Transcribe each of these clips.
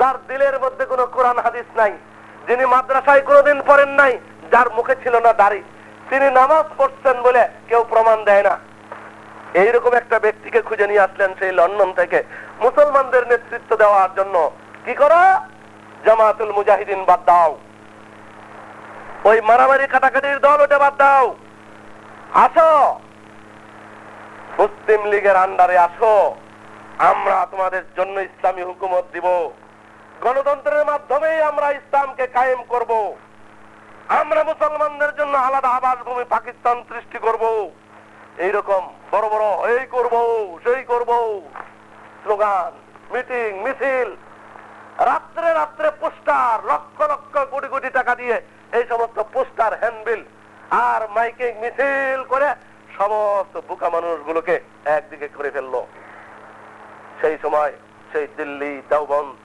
যার দিলের মধ্যে কোনো কোরআন হাদিস নাই, যিনি মাদ্রাসায় কোনোদিন পড়েন নাই, যার মুখে ছিল না দাড়ি, তিনি নামাজ পড়ছেন বলে কেউ প্রমাণ দেয় না। এইরকম একটা ব্যক্তিকে খুঁজে নিয়ে আসলেন সেই লন্ডন থেকে। মুসলমানদের নেতৃত্ব দেওয়ার জন্য কি করো? জামাতুল মুজাহিদিন বাদ দাও। ওই মারামারি কাটাকাটির দল ওটা বাদ দাও। আসো। মুসলিম লীগের আন্ডারে আসো। আমরা তোমাদের জন্য ইসলামী হুকুমত দিব। গণতন্ত্রের মাধ্যমেই আমরা ইসলামকে কায়েম করব। আমরা মুসলমানদের জন্য আলাদা আবাস ভূমি পাকিস্তান সৃষ্টি করব। এইরকম বড় বড় এই করব, সেই করব। স্লোগান, মিটিং, মিছিল, রাত্রে রাত্রে পোস্টার, লক্ষ লক্ষ কোটি কোটি টাকা দিয়ে এই সমস্ত পোস্টার, হ্যান্ডবিল আর মাইকিং, মিছিল করে সমস্ত বোকা মানুষগুলোকে একদিকে করে ফেলল। সেই সময় সেই দিল্লি, দেওবন্দ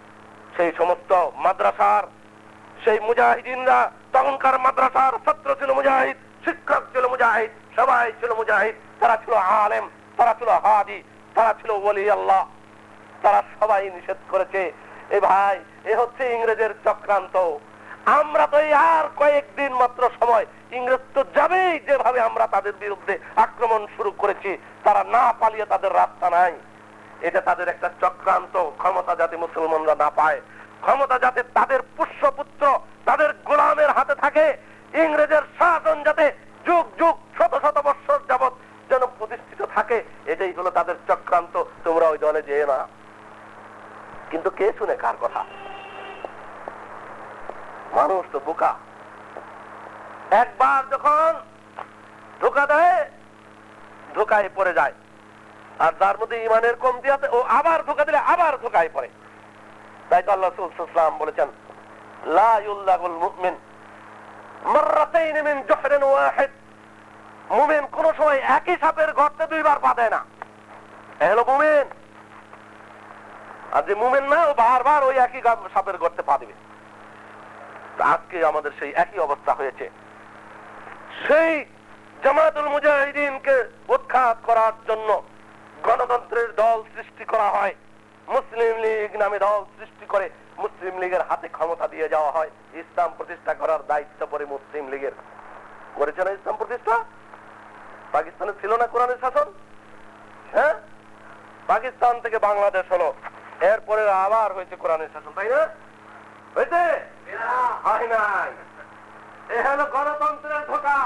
সেই সমস্ত মাদ্রাসার, সেই মুজাহিদিনরা, তখনকার মাদ্রাসার ছাত্র ছিল মুজাহিদ, শিক্ষক ছিল মুজাহিদ, সবাই ছিল মুজাহিদ। তারা ছিল আলেম, তারা ছিল হাদি, তারা ছিল ওলি আল্লাহ। তারা সবাই নিষেধ করেছে, এ ভাই, এ হচ্ছে ইংরেজের চক্রান্ত। আমরা তো আর কয়েকদিন মাত্র সময়, ইংরেজ তো যাবেই যেভাবে আমরা তাদের বিরুদ্ধে আক্রমণ শুরু করেছি, তারা না পালিয়ে তাদের রাস্তা নাই। এটা তাদের একটা চক্রান্ত, ক্ষমতা যাতে মুসলমানরা না পায়। ক্ষমতা যাতে তাদের পুষ্যপুত্র তাদের গোলামের হাতে থাকে, ইংরেজের শাসন যাতে যুগ যুগ শত শত বৎসর যাবৎ যেন প্রতিষ্ঠিত থাকে, এটাই হলো তাদের চক্রান্ত। তোমরা ওই দলে যেয়ে না। কিন্তু কে শুনে কার কথা? মানুষ তো বোকা। একবার যখন ধোকা দেয়, ধোকায় পড়ে যায়। আর তার মধ্যে ইমানের কমতি আছে, ও আবার ধোকা দিলে আবার ধোকায় পড়ে। তাই আল্লাহ সাল্লাম বলেছেন মুমিন মিন কোন সময় একই সাপের গর্তে দুইবার পা দেয় না। মুমিন। আর যে না, ও বারবার ওই একই সাপের গর্তে পা আজকে আমাদের সেই একই অবস্থা হয়েছে। সেই জামাতুল মুজাহিদিনকে উৎখাত করার জন্য গণতন্ত্রের দল সৃষ্টি করা হয়। মুসলিম নামে দল সৃষ্টি করে মুসলিম লীগের হাতে ক্ষমতা দিয়ে যাওয়া হয়। ইসলাম প্রতিষ্ঠা করার দায়িত্ব পরে মুসলিম লীগের। করেছে না ইসলাম প্রতিষ্ঠা? পাকিস্তানে ছিল না কোরআনের শাসন? হ্যাঁ? পাকিস্তান থেকে বাংলাদেশ হলো। এরপরে আবার হয়েছে কোরআনের শাসন, তাই না? হয়েছে? হয় নাই। এ হলো গণতন্ত্রের ধোকা।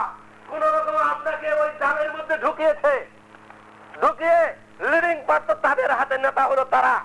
কোন রকম আপনাকে ওই জালের মধ্যে ঢুকিয়েছে। ঢুকিয়ে লিডিং পার্ট তাদের হাতে নেতা হলো তারা।